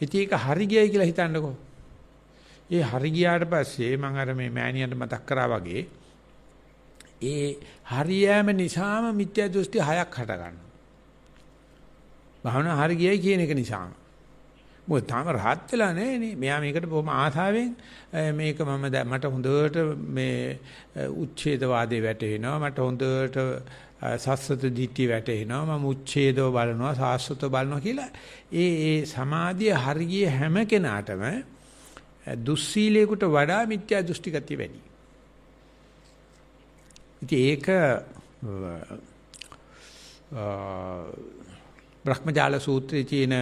ඉතින් ඒක හරි ගියයි කියලා හිතන්නකෝ. ඒ හරි ගියාට පස්සේ මම අර මේ මෑණියන්ට මතක් කරා වගේ ඒ හරියෑම නිසාම මිත්‍යා දෘෂ්ටි හයක් හට ගන්නවා. භාවනා හරි ගියයි කියන එක නිසාම. මොකද තාම rahat වෙලා නැහැ නේ. මෙයා මේකට බොහොම ආසාවෙන් මේක මම මට හොඳට මේ උච්ඡේදවාදේ වැටෙනවා. මට හොඳට සස්සත දිට්ඨිය වැටෙනවා. මම උච්ඡේදව බලනවා, සාස්වත බලනවා කියලා ඒ ඒ සමාධිය හරිය හැම කෙනාටම දුස්සීලයකට වඩා මිත්‍යා දෘෂ්ටි ගතිය වැඩි. ඉතින් ඒක බ්‍රහ්මජාල සූත්‍රයේ තියෙන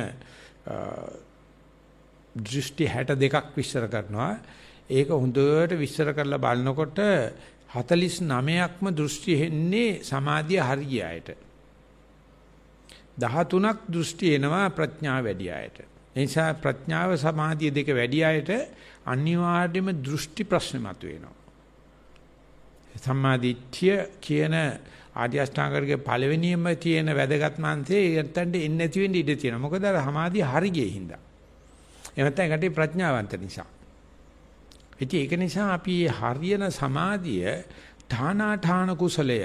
දෘෂ්ටි 62ක් විස්තර කරනවා. ඒක හොඳට විස්තර කරලා බලනකොට 49ක්ම දෘෂ්ටි එන්නේ සමාධිය හරියයට. 13ක් දෘෂ්ටි එනවා ප්‍රඥාව වැඩි අයට. ඒ නිසා ප්‍රඥාව සමාධිය දෙක වැඩි අයට අනිවාර්යයෙන්ම දෘෂ්ටි ප්‍රශ්න මතුවෙනවා. සම්මාදිට්ඨිය කියන ආර්ය අෂ්ටාංගිකගේ පළවෙනියම තියෙන වැදගත් මාංශේ යත්තන්ට එන්නේ නැති වෙන්න ඉඩ තියෙනවා. මොකද අර සමාධිය හරි ගියේ හින්දා. එහෙම නැත්නම් ඒකට ප්‍රඥාවන්ත නිසා. ඉතින් ඒක නිසා අපි හරියන සමාධිය ඨානාඨාන කුසලය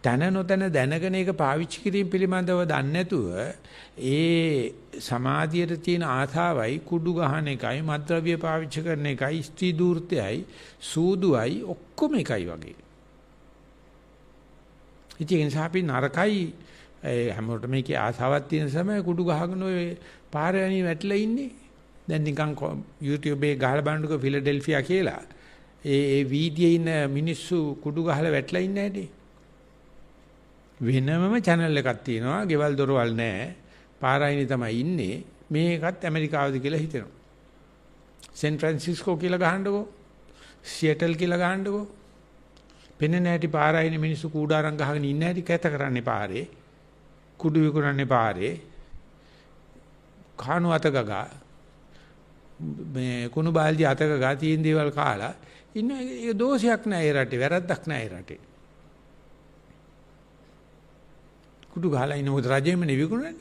තන නොතන දැනගෙන ඒක පාවිච්චි කිරීම පිළිබඳව දන්නේ නැතුව ඒ සමාධියට තියෙන ආසාවයි කුඩු ගහන එකයි මද්ද්‍රව්‍ය පාවිච්චි කරන එකයි ස්ත්‍රී දූර්තයයි සූදුවයි ඔක්කොම එකයි වගේ. ඉතින් ඒ නිසා අපි නරකයි හැමෝටම මේකේ ආසාවක් තියෙන සමය කුඩු ගහගෙන ඔය පාරේ වැනි වැටලා ඉන්නේ. දැන් නිකන් YouTube එකේ ගහලා බලනකොට ෆිලඩෙල්ෆියා කියලා ඒ ඒ වීදියේ ඉන්න මිනිස්සු කුඩු ගහලා වැටලා ඉන්නේ නැහැටි. වෙනමම channel එකක් තියෙනවා. ගෙවල් දොරවල් නැහැ. පාරායිනි තමයි ඉන්නේ. මේකත් ඇමරිකාවද කියලා හිතෙනවා. සෑන් ෆ්‍රැන්සිස්කෝ කියලා ගහන්නකෝ. සියටල් කියලා ගහන්නකෝ. පෙන්නේ නැටි පාරායිනි මිනිස්සු කූඩාරම් ගහගෙන ඉන්නේ නැටි කැත කරන්නේ පාරේ. කුඩු විකුණන්නේ පාරේ. කාණු අත ගගා මේ කුණු බාල්දි අතක ගා තියෙන දේවල් කාලා ඉන්න ඒක දෝෂයක් නෑ ඒ රටේ වැරද්දක් නෑ ඒ රටේ. කුඩු ගහලා ඉන්න මොකද රජෙම නෙවිකුණන්නේ?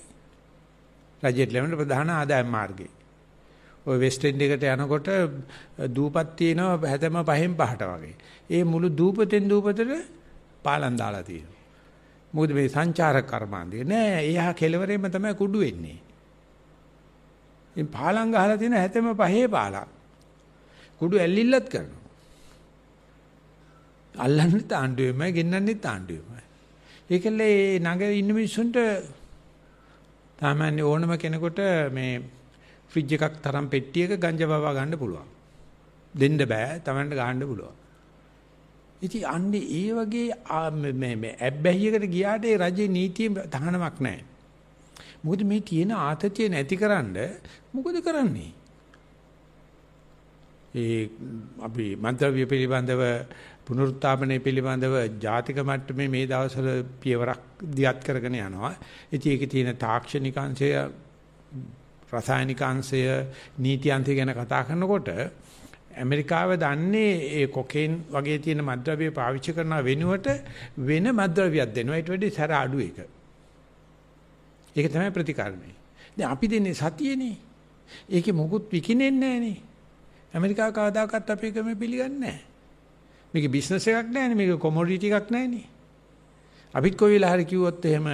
රජයට ලැබෙන ප්‍රධාන ආදායම් මාර්ගේ ඔය වෙස්ට් එන්ඩ් එකට යනකොට දූපත් තියෙනවා හැතැම්ම පහෙන් පහට වගේ. ඒ මුළු දූපතෙන් දූපතට පාලම් දාලා තියෙනවා. මොකද මේ සංචාරක කර්මාන්තය නෑ. එයා කෙලවරේම තමයි කුඩු වෙන්නේ. ඉතින් පාලම් ගහලා තියෙන හැතැම්ම පහේ පාලම් කුඩු ඇල්ලිල්ලත් කරනවා අල්ලන්නේ තාණ්ඩුවෙමයි ගෙන්නන්නේ තාණ්ඩුවෙමයි ඒකල ඒ නගර ඉන්න මිනිස්සුන්ට සාමාන්‍ය ඕනම කෙනෙකුට මේ ෆ්‍රිජ් එකක් තරම් පෙට්ටියක ගංජා බවා ගන්න පුළුවන්. දෙන්න බෑ Tamanට ගන්න පුළුවන්. ඉතින් අන්නේ ඒ වගේ මේ මේ ඇබ්බැහියකට ගියාට ඒ රජේ නීතිය තහනමක් නැහැ. මොකද මේ තියෙන ආතතිය නැතිකරන්න මොකද කරන්නේ? ඒ අපි මන්ත්‍රව්‍ය පිළිබඳව පුනරුත්ථාපනය පිළිබඳව ජාතික මට්ටමේ මේ දවස්වල පියවරක් දියත් කරගෙන යනවා. ඉතින් ඒකේ තියෙන තාක්ෂණික අංශය, රසායනික අංශය, නීති අංශය ගැන කතා කරනකොට ඇමරිකාව දන්නේ ඒ කොකේන් වගේ තියෙන මද්ද්‍රව්‍ය පාවිච්චි කරන වෙනුවට වෙන මද්ද්‍රව්‍යයක් දෙනවා. ඊට වැඩි සැර අඩු එක. ඒක තමයි ප්‍රතිකර්මය. දැන් අපි දෙන්නේ සතියේනේ. ඒකේ මොකුත් විකිනෙන්නේ නැහනේ. ඇමරිකාව කවදාකවත් අපේ ක්‍රම පිළිගන්නේ නැහැ. මේක බිස්නස් එකක් නෑනේ මේක කොමොඩිටි එකක් නෑනේ. අපිත් කොයි වෙලාව හරි කිව්වොත් එහෙම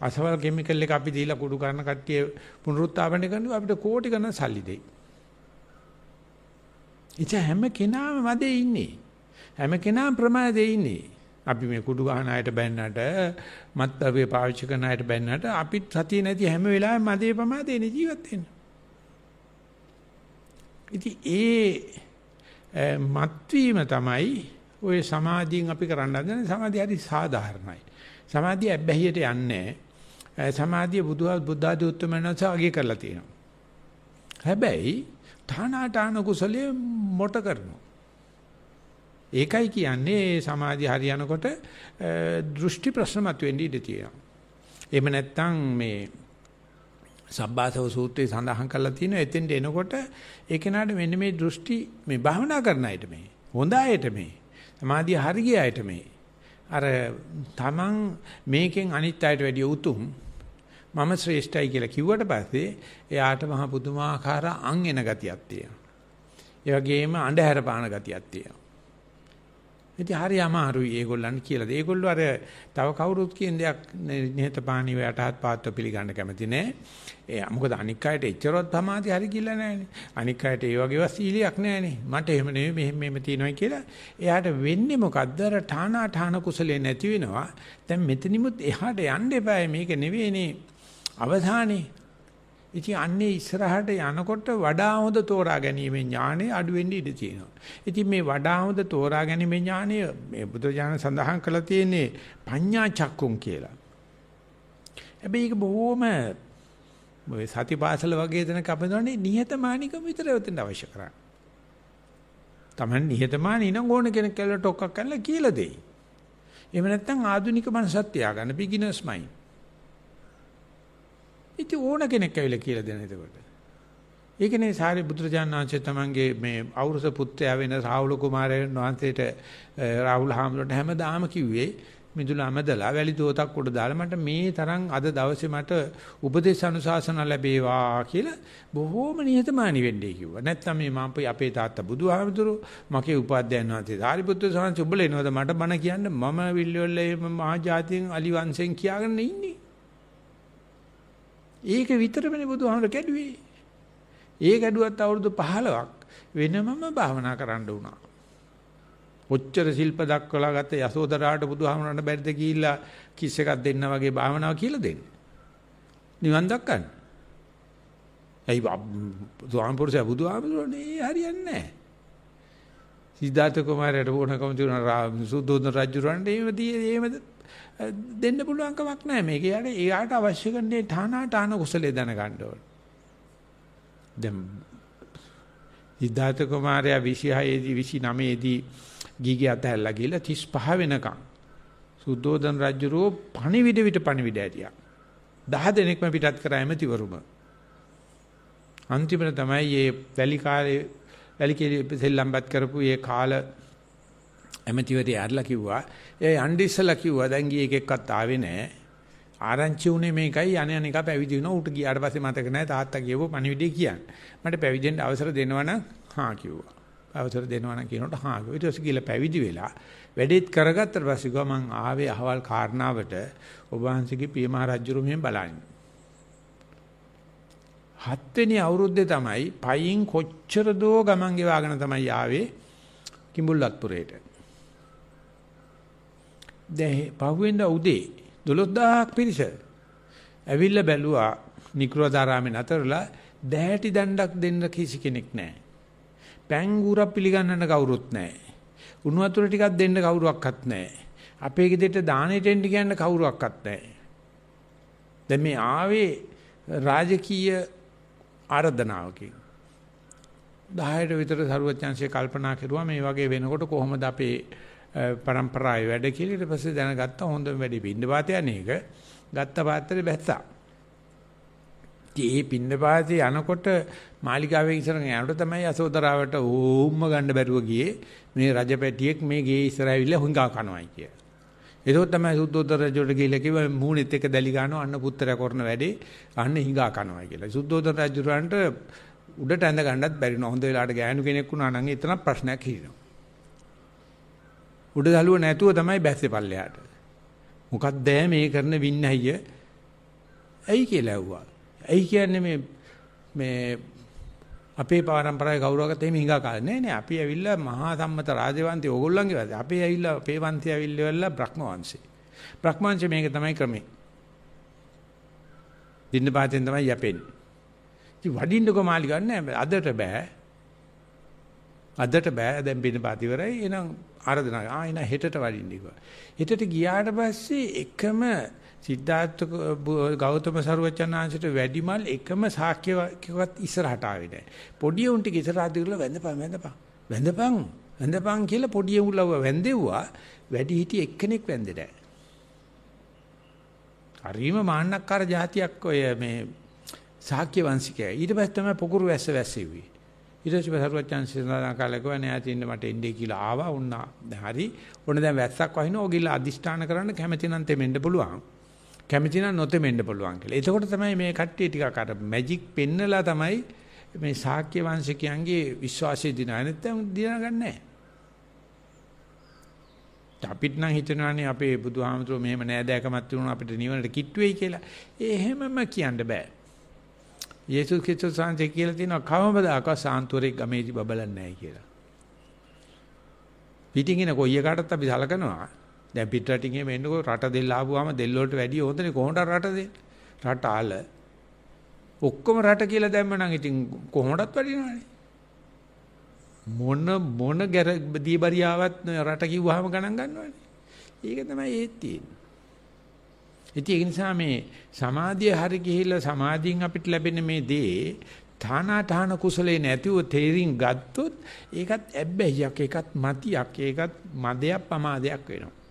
අසවල් කිමිකල් එක අපි දීලා කුඩු කරන කට්ටිය පුනරුත්ථාපනය කරනවා අපිට කෝටි ගණන් සල්ලි දෙයි. ඉතින් හැම කෙනාම මැදේ ඉන්නේ. හැම කෙනාම ප්‍රමාදේ ඉන්නේ. අපි මේ කුඩු ගහන අයට බැන්නට මත්ද්‍රව්‍ය පාවිච්චි කරන අයට බැන්නට අපි සතිය නැති හැම වෙලාවෙම මදේ ප්‍රමාදේනේ ජීවත් වෙන්නේ. ඉතින් ඒ මත්වීම තමයි ওই සමාධියෙන් අපි කරන්න හදන සමාධිය හරි සාධාරණයි. සමාධිය ඇබ්බැහියට යන්නේ සමාධිය බුදුහා බුද්ධාදී උත්තමනස අගය කරලා තියෙනවා. හැබැයි ඨානාඨාන කුසලයේ මොට කරනවා. ඒකයි කියන්නේ සමාධිය හරියනකොට දෘෂ්ටි ප්‍රශ්න මතුවෙන්න ඉඩ තියෙනවා. එහෙම නැත්නම් මේ සබ්බාසව සූත්‍රයේ සඳහන් කරලා තියෙනවා එතෙන්ට එනකොට ඒ කෙනාට මෙන්න මේ දෘෂ්ටි මේ භාවනා කරන අයට මේ හොඳ අයට මේ සමාධිය හරිය අයට මේ අර තමන් මේකෙන් අනිත් අයට වැඩිය උතුම් මම ශ්‍රේෂ්ඨයි කියලා කිව්වට පස්සේ එයාට මහ පුදුමාකාර අං එන ගතියක් තියෙනවා. ඒ වගේම අඳුර පාන ගතියක් තියෙනවා. ඉතින් හරි අමාරුයි ඒගොල්ලන් කියලා. ඒගොල්ලෝ අර තව කවුරුත් කියන දෙයක් නිහතපානීව යටහත් පාත්ව පිළිගන්න කැමති නෑ. ඒ මොකද අනික් අයට එච්චරවත් සමාධිය හරි කියලා නෑනේ. අනික් අයට ඒ වගේව සීලියක් නෑනේ. මට එහෙම නෙවෙයි මෙහෙම මෙහෙම තියෙනවා කියලා. එයාට වෙන්නේ මොකද්ද? අර ඨානා ඨාන කුසලේ නැති වෙනවා. දැන් මෙතනිමුත් එහාට යන්න එපා. මේක නෙවෙයිනේ අවධානේ. ඉතින් අන්නේ ඉස්සරහට යනකොට වඩා හොඳ තෝරා ගැනීමේ ඥානෙ අඩු වෙන්න ඉඩ තියෙනවා. ඉතින් මේ වඩා හොඳ තෝරා ගැනීමේ ඥානය මේ බුදුජානක සඳහන් කරලා තියෙන්නේ පඤ්ඤා චක්කුම් කියලා. හැබැයි ඒක බොහොම ඔය සතිපාසල වගේ දෙනක අපඳවන්නේ නිහතමානිකම විතර වෙන්න අවශ්‍ය කරන්නේ. Taman නිහතමානී නම් ඕන කෙනෙක් කියලා ටොක්ක්ක් කරලා කියලා දෙයි. එහෙම නැත්නම් ආධුනික මනසක් තියාගන්න beginners mind. ඉතින් ඕන කෙනෙක් ඇවිල්ලා කියලා දෙන එතකොට. ඒකනේ සාරි බුදුරජාණන් වහන්සේ තමන්ගේ මේ අවුරුස පුත්‍රයා වෙන රාහුල කුමාරයන් වහන්සේට රාහුල හාමුදුරන්ට හැමදාම කිව්වේ මිදුල අමදලා වැලි දෝතක් උඩ දාලා මට මේ තරම් අද දවසේ මට උපදේශ අනුශාසන ලැබේවා කියලා බොහෝම නිහතමානී වෙන්නේ කිව්වා. නැත්තම් මේ මම අපේ තාත්තා බුදුහාමුදුරු මගේ උපාධ්‍යයන් වහන්සේ සාරිපුත්‍ර සාංශ උඹලා එනවද මට බණ කියන්න මම විල්ලවල මහා ජාතියෙන් අලි වංශෙන් කියාගෙන ඉන්නේ. ඒක විතරමනේ බුදුහාමර කැඩුවේ. ඒ කැඩුවත් අවුරුදු 15ක් වෙනමම භාවනා කරන්න වුණා. ඔච්චර ශිල්ප දක්වලා ගත්ත යසෝදරාට බුදුහාමරන්න බැරිද කියලා කිස් එකක් දෙන්න වගේ භාවනාව කියලා දෙන්න. නිවන් දක්කන්න. ඇයි ස්වාමපුරුෂයා බුදුහාමරනේ හරියන්නේ නැහැ. සිද්ධාර්ථ කුමාරයාට වුණකම තියුණා සුද්ධෝදන රජුරන්ට එහෙම එහෙම දෙන්න පුළුවන් කමක් නැහැ මේක. යාට එයාට අවශ්‍ය කරන්නේ ඨානා ඨාන කුසලයේ දැනගන්න ඕන. දැන් සිද්ධාර්ථ කුමාරයා 26 දී 29 දී ගීගේ අතහැරලා ගිහලා 35 වෙනකම් සුද්ධෝදන රජුරෝ පණිවිඩ විට පණිවිඩ ඇරියා. 10 දෙනෙක්ම පිටත් කරා එමෙතිවරුම. අන්තිමට තමයි මේ වැලි කාලේ වැලි කෙලි සෙල්ලම්පත් කරපු මේ කාල ඇමතිවරයා ඇරලා කිව්වා ඒ යන්න ඉස්සලා කිව්වා දැන් ගියේ එකෙක්වත් ආවේ නැහැ ආරංචි උනේ මේකයි යන යන එක පැවිදි වුණා ඌට ගියාට පස්සේ මතක නැහැ තාත්තා කියවෝ පණිවිඩය කියන්නේ. මට පැවිදෙන්න අවසර දෙනවනම් හා කිව්වා. අවසර දෙනවනම් කියනකොට හා කිව්වා. ඊට පස්සේ ගිහලා පැවිදි වෙලා වැඩේත් කරගත්තට පස්සේ ගියා මං ආවේ අහවල් කාරණාවට. ඔබ වහන්සේගේ පිය මහ රජුරු මෙහෙම බලන්න. හත්වෙනි අවුරුද්දේ තමයි පයින් කොච්චර දෝ ගමන් ගෙවාගෙන තමයි ආවේ කිඹුල්ලත්පුරේට දැන් පහුවෙන්ද උදේ 12000ක් පිරිස ඇවිල්ලා බැලුවා නිකුරදාරාමේ නතරලා දැහැටි දණ්ඩක් දෙන්න කිසි කෙනෙක් නැහැ. පැංගුරක් පිළිගන්නන්න කවුරුත් නැහැ. උණු වතුර ටිකක් දෙන්න කවුරුවක්වත් නැහැ. අපේ ගෙදරට දානෙට එන්න කියන්න කවුරුවක්වත් නැහැ. දැන් මේ ආවේ රාජකීය ආරාධනාවකින් 10ට විතර සරුවචාන්සේ කල්පනා කරුවා මේ වගේ වෙනකොට කොහොමද අපේ પરම්පරාවේ වැඩ කියලා ඊට පස්සේ දැනගත්තා හොඳම වැඩි පින්නපාත යන එක ගත්ත පාත්‍රේ බැස්සා. ඉතින් ඒ පින්නපාතේ යනකොට මාලිගාවේ ඉස්සරහට යනකොට තමයි අසෝදරාවට ඕම්ම ගන්න බැරුව ගියේ මේ රජපැටියෙක් මේ ගේ ඉස්සරහ ඇවිල්ලා හුඟා කනවායි කිය. ඒක තමයි සුද්ධෝදර රජුට ගිහිල්ලා කිව්වා මූණෙත් එක දැලි ගන්නවා අන්න පුත්‍රයා කරන වැඩේ අන්න හිඟා කනවායි කියලා. සුද්ධෝදර රජුරන්ට උඩට ඇඳ ගන්නත් බැරි නෝ හොඳ වෙලාවට ගෑනු කෙනෙක් වුණා නම් එතන ප්‍රශ්නයක් හිරිනවා. උඩ දළුව නැතුව තමයි බැස්සේ පල්ලෙහාට. මොකක්ද මේ කරන වින්නහිය? ඇයි කියලා ඇහුවා. ඇයි කියන්නේ මේ මේ අපේ පාරම්පරාවේ කවුරුවකට එහෙම හිඟා කාලේ? නෑ නෑ. අපි ඇවිල්ලා මහා සම්මත රාජවංශي ඕගොල්ලන්ගේ වද අපි ඇවිල්ලා අපේ වංශය ඇවිල්ලා බ්‍රහ්ම වංශේ බ්‍රහ්ම වංශේ මේක තමයි ක්‍රමේ දින්න පාතෙන් තමයි යපෙන්නේ. ඉතින් වඩින්නකො මාලි ගන්න අදට බෑ. අදට බෑ. දැන් පින්න පාති ඉවරයි. එහෙනම් ආරාධනා ආ එන හෙටට වඩින්න කිව්වා. හෙටට ගියාට පස්සේ එකම සිද්ධාර්ථ ගෞතම සරුවචනාංශයට වැඩිමල් එකම සාක්‍යවත් ඉස්සරහට ආවේ නැහැ. පොඩි උන් ටික ඉස්සරහට ගිහලා වැඳපන් වැඳපන්. වැඳපන් වැඳපන් කියලා පොඩි උන්ලව වැඳෙව්වා. වැඩි හිටි එක්කෙනෙක් වැඳේ නැහැ. හරිම මාන්නක්කාර જાතියක් ඔය මේ සාක්‍ය වංශිකය. ඊට පස්සේ තමයි පොකුරු වැස්ස වැස්සෙව්වේ. ඊට පස්සේ සරුවච්චන් සඳහන් කාලේ කිව්වා නෑ තින්න මට එන්නේ කියලා ආවා උන්නා. හරි. ඔන්න දැන් වැස්සක් වහින ඕගිල්ල අදිෂ්ඨාන කරන්න කැමති නම් තෙමෙන්න පුළුවන්. කැමති නම් නොතෙමෙන්න පුළුවන් කියලා. එතකොට තමයි මේ කට්ටිය ටිකක් අර මැජික් පෙන්නලා තමයි මේ ශාක්‍ය වංශිකයන්ගේ විශ්වාසය දිනන නැත්නම් දිනගන්නේ නැහැ. අපිට නම් හිතනවානේ අපේ බුදුහාමතුරු මෙහෙම නෑදෑකමක් තිබුණා අපිට නිවනට කිට්ටු වෙයි කියලා. ඒ හැමම කියන්න බෑ. යේසුස් ක්‍රිස්තුස් වහන්සේ කියලා තියෙනවා කවමදාකවත් සාන්තුවරේ ගමේදී බබලන්නේ නැහැ කියලා. පිටින් එන කොයි එකකටත් අපි සලකනවා. දැන් පිට රටින් එහෙම එන්නකෝ රට දෙල්ල ආපුවාම දෙල්ල වලට වැඩිය හොඳනේ කොහොමද රට දෙන්නේ? රට ආල. ඔක්කොම රට කියලා දැම්මනම් ඉතින් කොහොමදත් වැඩිනවනේ. මොන මොන ගැර දීබරියාවත් රට කිව්වහම ගණන් ගන්නවනේ. ඒක තමයි ඒත් තියෙන්නේ. ඉතින් ඒ නිසා මේ සමාධිය හරි ගිහිල්ලා සමාධියෙන් අපිට ලැබෙන මේ දේ තානාතාන කුසලේ නැතිව තේරින් ගත්තොත් ඒකත් ඇබ්බැහියක් ඒකත් මතියක් ඒකත් මදයක් පමාදයක් වෙනවා.